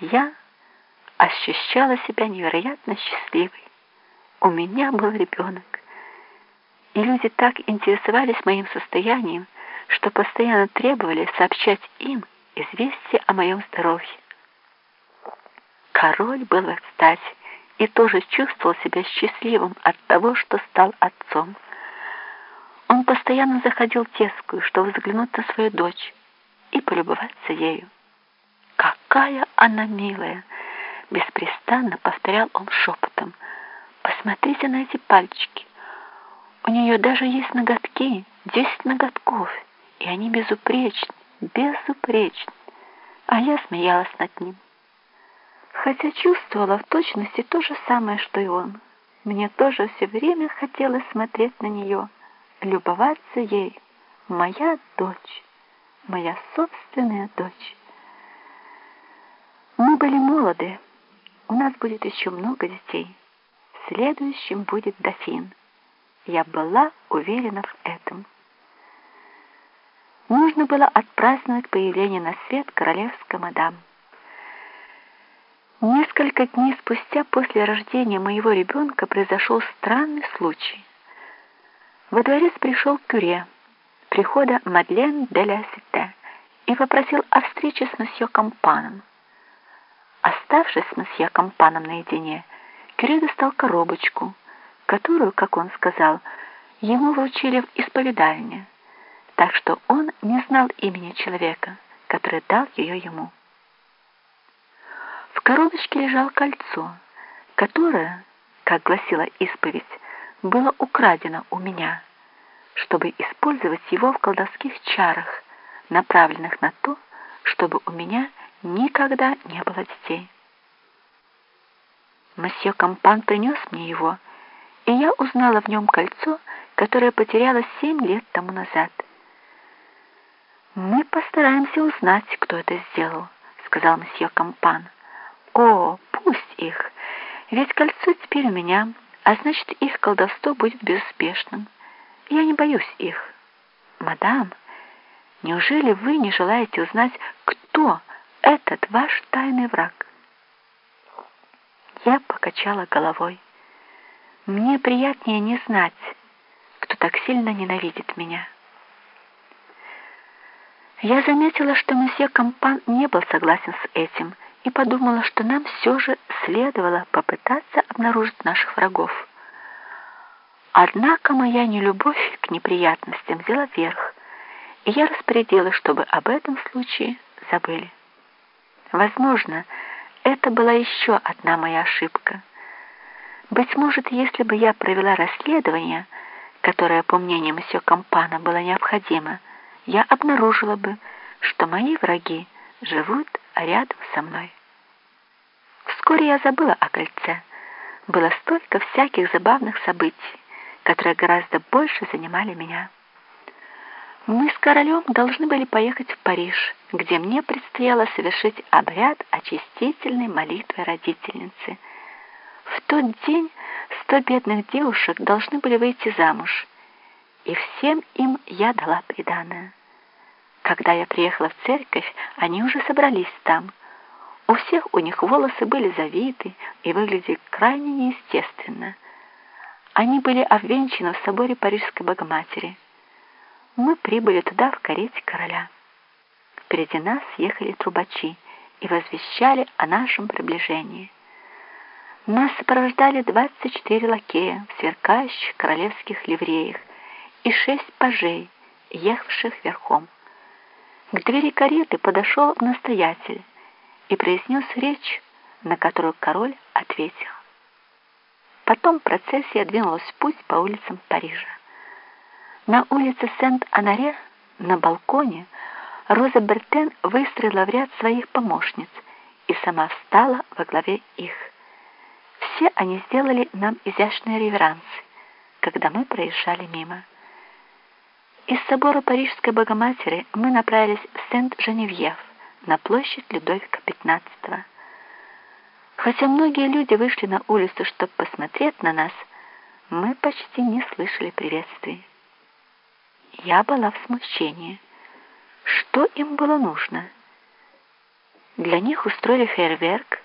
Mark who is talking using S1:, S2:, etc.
S1: Я ощущала себя невероятно счастливой. У меня был ребенок. И люди так интересовались моим состоянием, что постоянно требовали сообщать им известие о моем здоровье. Король был в экстазе и тоже чувствовал себя счастливым от того, что стал отцом. Он постоянно заходил в детскую, чтобы взглянуть на свою дочь и полюбоваться ею. «Какая она милая!» — беспрестанно повторял он шепотом. «Посмотрите на эти пальчики. У нее даже есть ноготки, десять ноготков, и они безупречны, безупречны». А я смеялась над ним. Хотя чувствовала в точности то же самое, что и он. Мне тоже все время хотелось смотреть на нее, любоваться ей. Моя дочь, моя собственная дочь. Мы были молоды. У нас будет еще много детей. Следующим будет дофин. Я была уверена в этом. Нужно было отпраздновать появление на свет королевской мадам. Несколько дней спустя после рождения моего ребенка произошел странный случай. Во дворец пришел кюре, прихода Мадлен де ля Сите, и попросил о встрече с месье Кампаном. Оставшись с месье Компаном наедине, Кюре достал коробочку, которую, как он сказал, ему вручили в исповедальне, так что он не знал имени человека, который дал ее ему. В коробочке лежало кольцо, которое, как гласила исповедь, было украдено у меня, чтобы использовать его в колдовских чарах, направленных на то, чтобы у меня никогда не было детей. Месье Кампан принес мне его, и я узнала в нем кольцо, которое потеряла семь лет тому назад. «Мы постараемся узнать, кто это сделал», — сказал месье Кампан. «О, пусть их, ведь кольцо теперь у меня, а значит, их колдовство будет безуспешным. Я не боюсь их. Мадам, неужели вы не желаете узнать, кто этот ваш тайный враг. Я покачала головой. Мне приятнее не знать, кто так сильно ненавидит меня. Я заметила, что месье Кампан не был согласен с этим и подумала, что нам все же следовало попытаться обнаружить наших врагов. Однако моя нелюбовь к неприятностям взяла верх, и я распорядилась, чтобы об этом случае забыли. Возможно, это была еще одна моя ошибка. Быть может, если бы я провела расследование, которое, по мнению месье Кампана, было необходимо, я обнаружила бы, что мои враги живут рядом со мной. Вскоре я забыла о кольце. Было столько всяких забавных событий, которые гораздо больше занимали меня. Мы с королем должны были поехать в Париж, где мне предстояло совершить обряд очистительной молитвы родительницы. В тот день сто бедных девушек должны были выйти замуж, и всем им я дала приданое. Когда я приехала в церковь, они уже собрались там. У всех у них волосы были завиты и выглядели крайне неестественно. Они были обвенчаны в соборе Парижской Богоматери мы прибыли туда в карете короля. Впереди нас ехали трубачи и возвещали о нашем приближении. Нас сопровождали 24 лакея в сверкающих королевских ливреях и шесть пажей, ехавших верхом. К двери кареты подошел настоятель и произнес речь, на которую король ответил. Потом процессия двинулась в путь по улицам Парижа. На улице Сент-Анаре на балконе Роза Бертен выстроила в ряд своих помощниц и сама встала во главе их. Все они сделали нам изящные реверансы, когда мы проезжали мимо. Из собора Парижской Богоматери мы направились в Сент-Женевьев, на площадь Людовика XV. Хотя многие люди вышли на улицу, чтобы посмотреть на нас, мы почти не слышали приветствий. Я была в смущении. Что им было нужно? Для них устроили фейерверк,